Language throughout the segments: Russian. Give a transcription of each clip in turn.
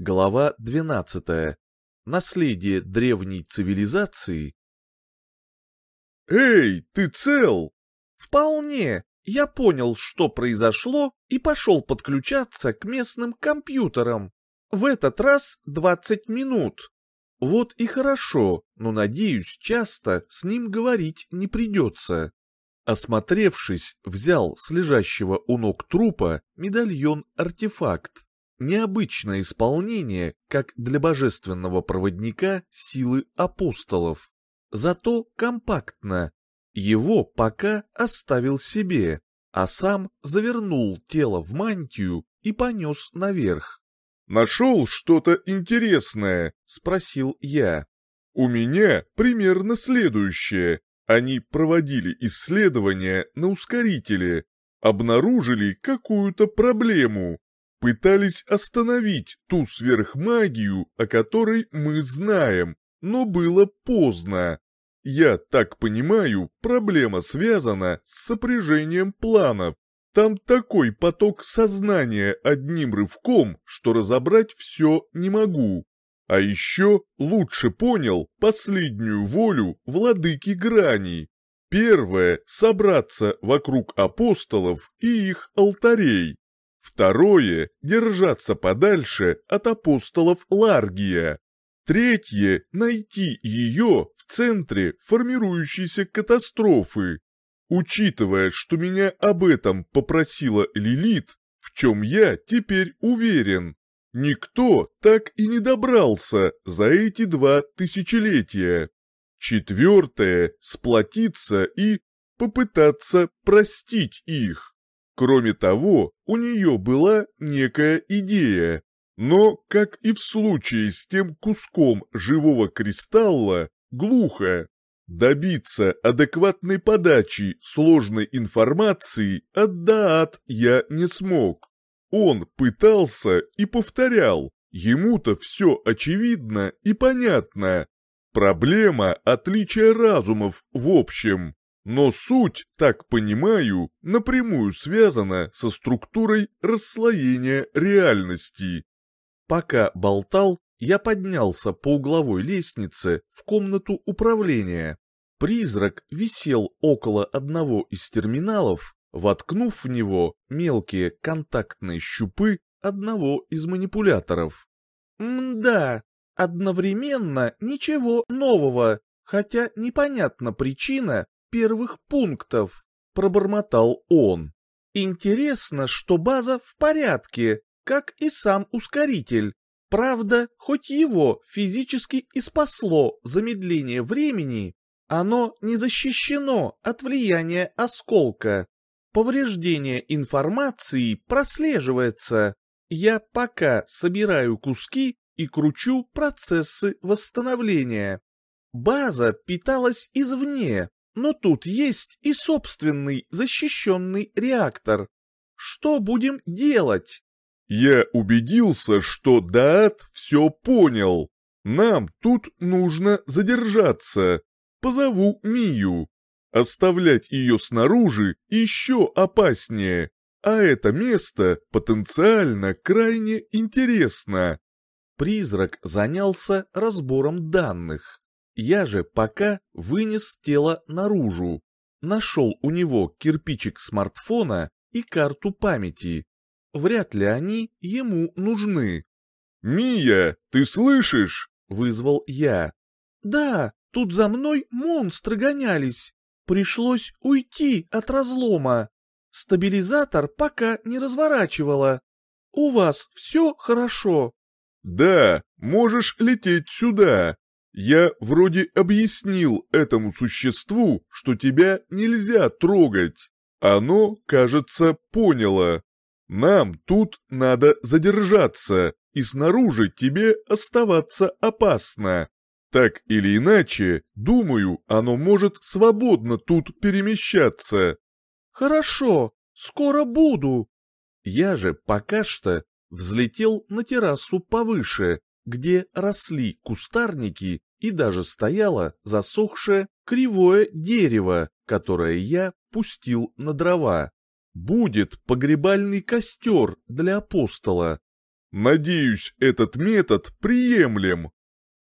Глава 12. Наследие древней цивилизации. «Эй, ты цел?» «Вполне. Я понял, что произошло, и пошел подключаться к местным компьютерам. В этот раз 20 минут. Вот и хорошо, но, надеюсь, часто с ним говорить не придется». Осмотревшись, взял с лежащего у ног трупа медальон-артефакт необычное исполнение, как для божественного проводника силы апостолов. Зато компактно. Его пока оставил себе, а сам завернул тело в мантию и понес наверх. «Нашел что-то интересное?» — спросил я. «У меня примерно следующее. Они проводили исследования на ускорителе, обнаружили какую-то проблему, пытались остановить ту сверхмагию, о которой мы знаем, но было поздно. Я так понимаю, проблема связана с сопряжением планов. Там такой поток сознания одним рывком, что разобрать все не могу. А еще лучше понял последнюю волю владыки граней. Первое — собраться вокруг апостолов и их алтарей. Второе — держаться подальше от апостолов Ларгия. Третье — найти ее в центре формирующейся катастрофы. Учитывая, что меня об этом попросила Лилит, в чем я теперь уверен, никто так и не добрался за эти два тысячелетия. Четвертое — сплотиться и попытаться простить их. Кроме того, у нее была некая идея, но, как и в случае с тем куском живого кристалла, глухо. Добиться адекватной подачи сложной информации от Даат я не смог. Он пытался и повторял, ему-то все очевидно и понятно. Проблема отличия разумов в общем. Но суть, так понимаю, напрямую связана со структурой расслоения реальности. Пока болтал, я поднялся по угловой лестнице в комнату управления. Призрак висел около одного из терминалов, воткнув в него мелкие контактные щупы одного из манипуляторов. Мда, одновременно ничего нового, хотя непонятна причина, первых пунктов», — пробормотал он. «Интересно, что база в порядке, как и сам ускоритель. Правда, хоть его физически и спасло замедление времени, оно не защищено от влияния осколка. Повреждение информации прослеживается. Я пока собираю куски и кручу процессы восстановления. База питалась извне, но тут есть и собственный защищенный реактор. Что будем делать? Я убедился, что Даат все понял. Нам тут нужно задержаться. Позову Мию. Оставлять ее снаружи еще опаснее. А это место потенциально крайне интересно. Призрак занялся разбором данных. Я же пока вынес тело наружу, нашел у него кирпичик смартфона и карту памяти. Вряд ли они ему нужны. «Мия, ты слышишь?» — вызвал я. «Да, тут за мной монстры гонялись. Пришлось уйти от разлома. Стабилизатор пока не разворачивала. У вас все хорошо?» «Да, можешь лететь сюда. Я вроде объяснил этому существу, что тебя нельзя трогать. Оно, кажется, поняло. Нам тут надо задержаться, и снаружи тебе оставаться опасно. Так или иначе, думаю, оно может свободно тут перемещаться. Хорошо, скоро буду. Я же пока что взлетел на террасу повыше, где росли кустарники и даже стояло засохшее кривое дерево, которое я пустил на дрова. Будет погребальный костер для апостола. Надеюсь, этот метод приемлем.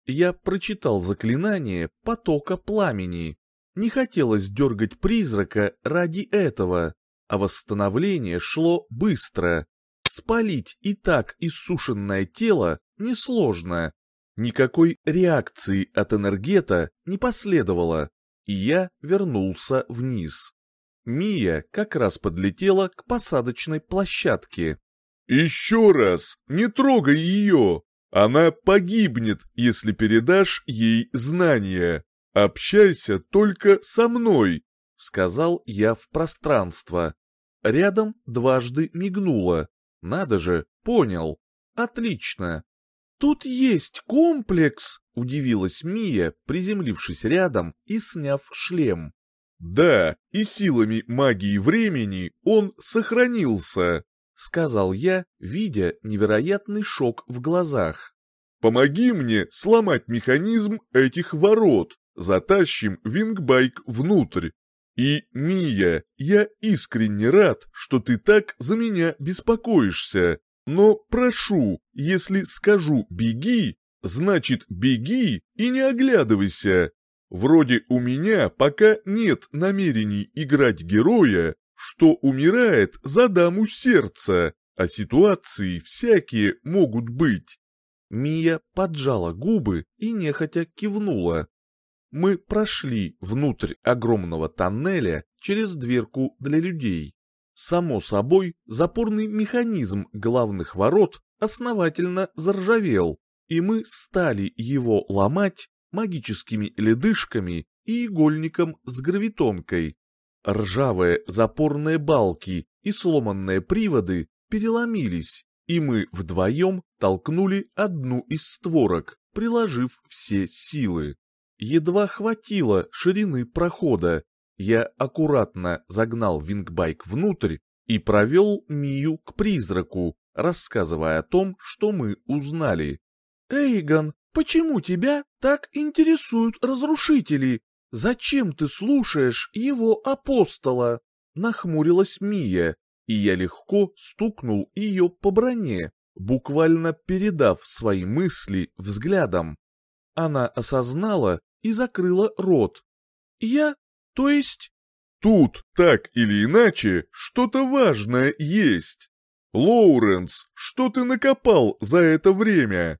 Я прочитал заклинание потока пламени. Не хотелось дергать призрака ради этого, а восстановление шло быстро. Спалить и так иссушенное тело несложно. Никакой реакции от энергета не последовало, и я вернулся вниз. Мия как раз подлетела к посадочной площадке. «Еще раз, не трогай ее! Она погибнет, если передашь ей знания. Общайся только со мной», — сказал я в пространство. Рядом дважды мигнуло. Надо же, понял. Отлично. Тут есть комплекс, удивилась Мия, приземлившись рядом и сняв шлем. Да, и силами магии времени он сохранился, сказал я, видя невероятный шок в глазах. Помоги мне сломать механизм этих ворот, затащим вингбайк внутрь. И, Мия, я искренне рад, что ты так за меня беспокоишься. Но прошу, если скажу «беги», значит «беги» и не оглядывайся. Вроде у меня пока нет намерений играть героя, что умирает за даму сердца, а ситуации всякие могут быть. Мия поджала губы и нехотя кивнула. Мы прошли внутрь огромного тоннеля через дверку для людей. Само собой, запорный механизм главных ворот основательно заржавел, и мы стали его ломать магическими ледышками и игольником с гравитонкой. Ржавые запорные балки и сломанные приводы переломились, и мы вдвоем толкнули одну из створок, приложив все силы. Едва хватило ширины прохода. Я аккуратно загнал вингбайк внутрь и провел Мию к призраку, рассказывая о том, что мы узнали. «Эйгон, почему тебя так интересуют разрушители? Зачем ты слушаешь его апостола?» Нахмурилась Мия, и я легко стукнул ее по броне, буквально передав свои мысли взглядом. Она осознала и закрыла рот. «Я? То есть...» «Тут, так или иначе, что-то важное есть. Лоуренс, что ты накопал за это время?»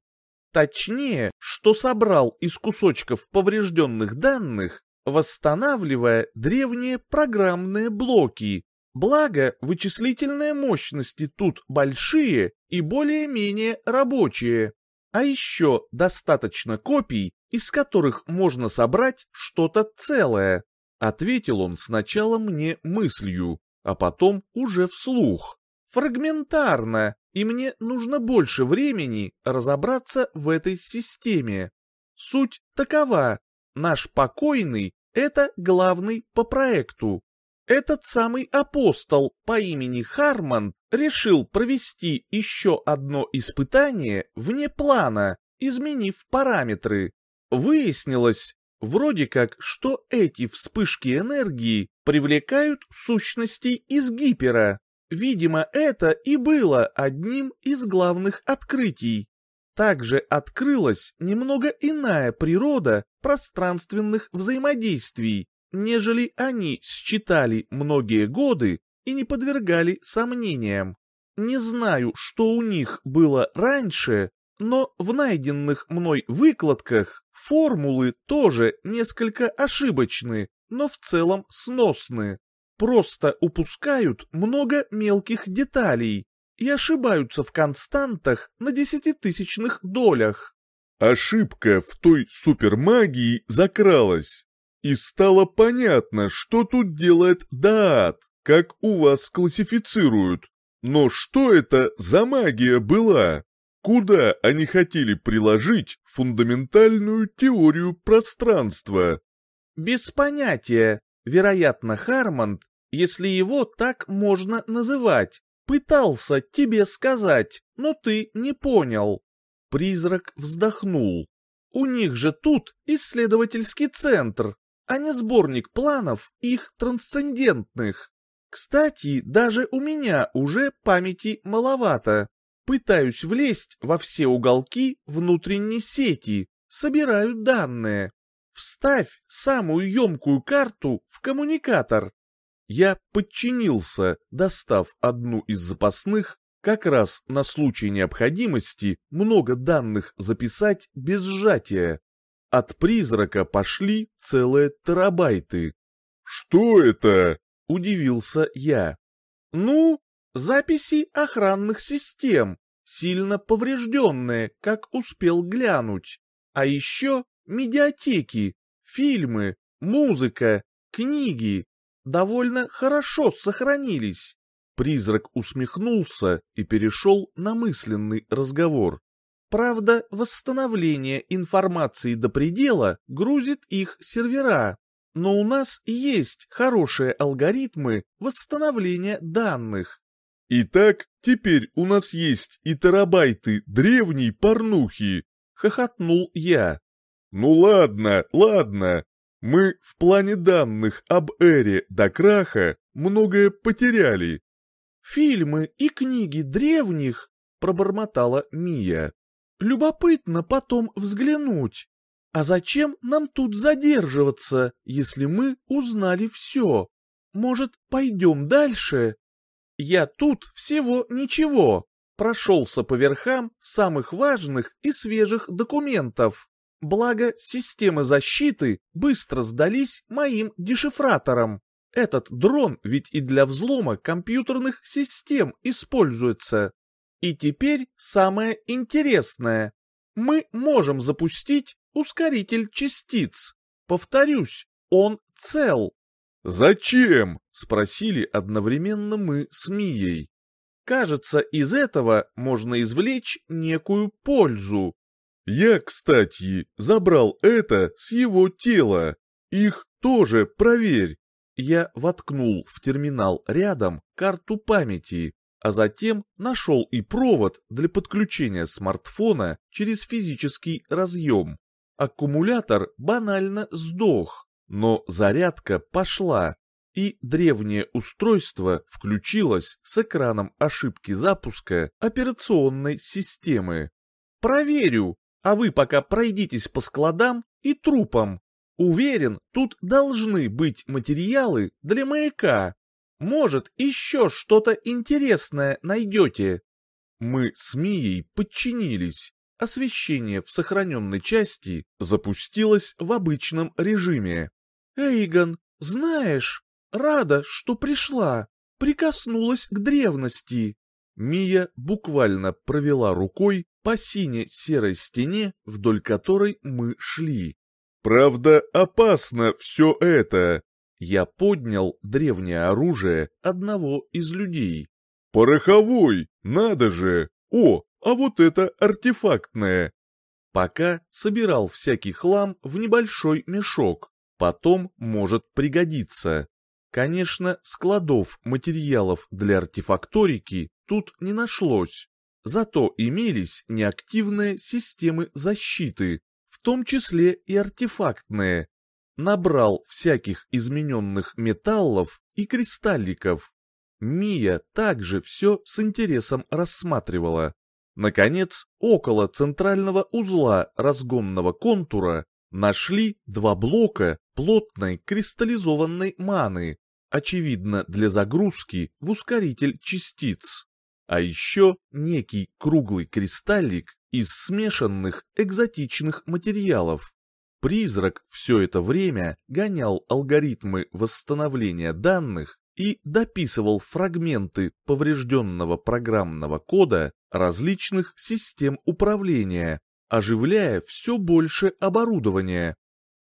Точнее, что собрал из кусочков поврежденных данных, восстанавливая древние программные блоки. Благо, вычислительные мощности тут большие и более-менее рабочие. А еще достаточно копий, из которых можно собрать что-то целое. Ответил он сначала мне мыслью, а потом уже вслух. Фрагментарно, и мне нужно больше времени разобраться в этой системе. Суть такова. Наш покойный — это главный по проекту. Этот самый апостол по имени Харман решил провести еще одно испытание вне плана, изменив параметры. Выяснилось, вроде как, что эти вспышки энергии привлекают сущностей из гипера. Видимо, это и было одним из главных открытий. Также открылась немного иная природа пространственных взаимодействий, нежели они считали многие годы и не подвергали сомнениям. Не знаю, что у них было раньше, но в найденных мной выкладках формулы тоже несколько ошибочны, но в целом сносны. Просто упускают много мелких деталей и ошибаются в константах на десятитысячных долях. Ошибка в той супермагии закралась, и стало понятно, что тут делает Даат, как у вас классифицируют. Но что это за магия была? Куда они хотели приложить фундаментальную теорию пространства? Без понятия. Вероятно, Хармонд, если его так можно называть, пытался тебе сказать, но ты не понял. Призрак вздохнул. У них же тут исследовательский центр, а не сборник планов их трансцендентных. Кстати, даже у меня уже памяти маловато. Пытаюсь влезть во все уголки внутренней сети, собираю данные. Вставь самую емкую карту в коммуникатор. Я подчинился, достав одну из запасных, как раз на случай необходимости много данных записать без сжатия. От призрака пошли целые терабайты. «Что это?» — удивился я. «Ну, записи охранных систем, сильно поврежденные, как успел глянуть. А еще медиатеки, фильмы, музыка, книги довольно хорошо сохранились. Призрак усмехнулся и перешел на мысленный разговор. Правда, восстановление информации до предела грузит их сервера, но у нас есть хорошие алгоритмы восстановления данных. Итак, теперь у нас есть и терабайты древней порнухи, хохотнул я. Ну ладно, ладно, мы в плане данных об эре до краха многое потеряли. Фильмы и книги древних, пробормотала Мия. Любопытно потом взглянуть. А зачем нам тут задерживаться, если мы узнали все? Может, пойдем дальше? Я тут всего ничего. Прошелся по верхам самых важных и свежих документов. Благо, системы защиты быстро сдались моим дешифраторам. Этот дрон ведь и для взлома компьютерных систем используется. И теперь самое интересное. Мы можем запустить ускоритель частиц. Повторюсь, он цел. «Зачем?» — спросили одновременно мы с Мией. «Кажется, из этого можно извлечь некую пользу. Я, кстати, забрал это с его тела. Их тоже проверь. Я воткнул в терминал рядом карту памяти, а затем нашел и провод для подключения смартфона через физический разъем. Аккумулятор банально сдох, но зарядка пошла, и древнее устройство включилось с экраном ошибки запуска операционной системы. «Проверю», а вы пока пройдитесь по складам и трупам. Уверен, тут должны быть материалы для маяка. Может, еще что-то интересное найдете. Мы с Мией подчинились. Освещение в сохраненной части запустилось в обычном режиме. Эйгон, знаешь, рада, что пришла, прикоснулась к древности. Мия буквально провела рукой по сине-серой стене, вдоль которой мы шли. «Правда, опасно все это!» Я поднял древнее оружие одного из людей. «Пороховой! Надо же! О, а вот это артефактное!» Пока собирал всякий хлам в небольшой мешок, потом может пригодиться. Конечно, складов материалов для артефакторики тут не нашлось. Зато имелись неактивные системы защиты, в том числе и артефактные. Набрал всяких измененных металлов и кристалликов. Мия также все с интересом рассматривала. Наконец, около центрального узла разгонного контура нашли два блока плотной кристаллизованной маны, очевидно для загрузки в ускоритель частиц а еще некий круглый кристаллик из смешанных экзотичных материалов. Призрак все это время гонял алгоритмы восстановления данных и дописывал фрагменты поврежденного программного кода различных систем управления, оживляя все больше оборудования.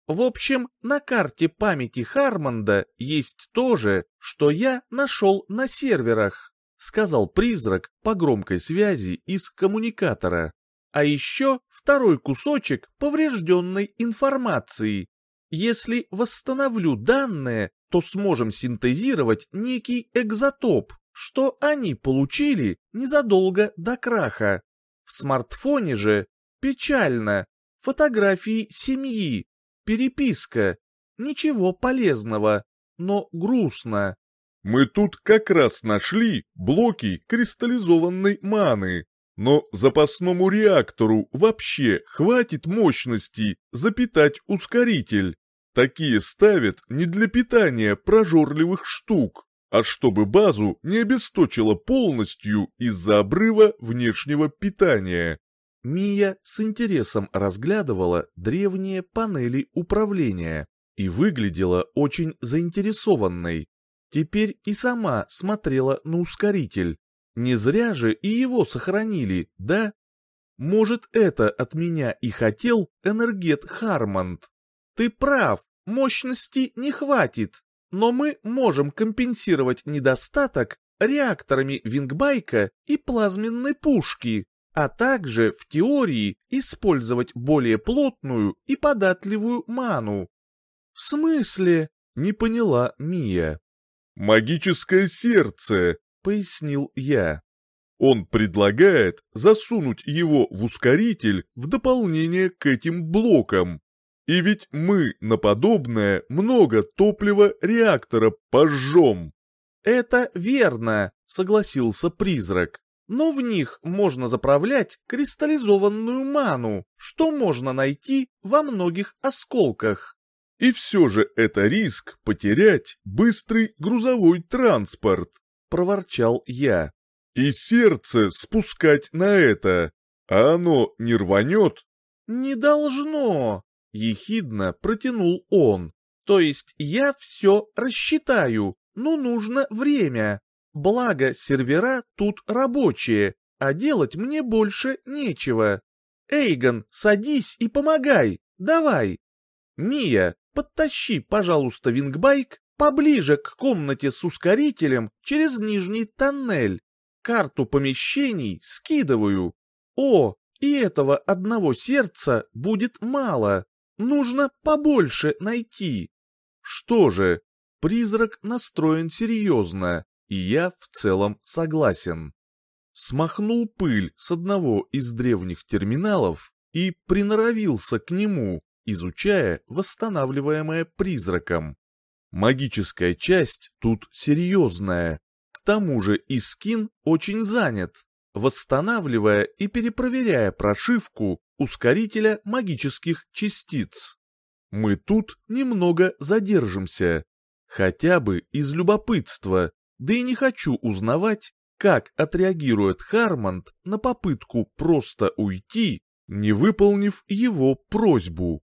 В общем, на карте памяти Хармонда есть то же, что я нашел на серверах сказал призрак по громкой связи из коммуникатора. А еще второй кусочек поврежденной информации. Если восстановлю данные, то сможем синтезировать некий экзотоп, что они получили незадолго до краха. В смартфоне же печально. Фотографии семьи, переписка. Ничего полезного, но грустно. Мы тут как раз нашли блоки кристаллизованной маны. Но запасному реактору вообще хватит мощности запитать ускоритель. Такие ставят не для питания прожорливых штук, а чтобы базу не обесточило полностью из-за обрыва внешнего питания. Мия с интересом разглядывала древние панели управления и выглядела очень заинтересованной. Теперь и сама смотрела на ускоритель. Не зря же и его сохранили, да? Может, это от меня и хотел Энергет Хармонд. Ты прав, мощности не хватит, но мы можем компенсировать недостаток реакторами вингбайка и плазменной пушки, а также, в теории, использовать более плотную и податливую ману. В смысле? Не поняла Мия. «Магическое сердце», — пояснил я. Он предлагает засунуть его в ускоритель в дополнение к этим блокам. И ведь мы на подобное много топлива реактора пожжем. Это верно, согласился призрак. Но в них можно заправлять кристаллизованную ману, что можно найти во многих осколках. И все же это риск потерять быстрый грузовой транспорт, проворчал я. И сердце спускать на это, а оно не рванет? Не должно, ехидно протянул он. То есть я все рассчитаю, но нужно время. Благо сервера тут рабочие, а делать мне больше нечего. Эйгон, садись и помогай, давай. Мия, подтащи, пожалуйста, вингбайк поближе к комнате с ускорителем через нижний тоннель. Карту помещений скидываю. О, и этого одного сердца будет мало. Нужно побольше найти. Что же, призрак настроен серьезно, и я в целом согласен. Смахнул пыль с одного из древних терминалов и приноровился к нему, изучая восстанавливаемое призраком. Магическая часть тут серьезная. К тому же и скин очень занят, восстанавливая и перепроверяя прошивку ускорителя магических частиц. Мы тут немного задержимся, хотя бы из любопытства, да и не хочу узнавать, как отреагирует Хармонд на попытку просто уйти, не выполнив его просьбу.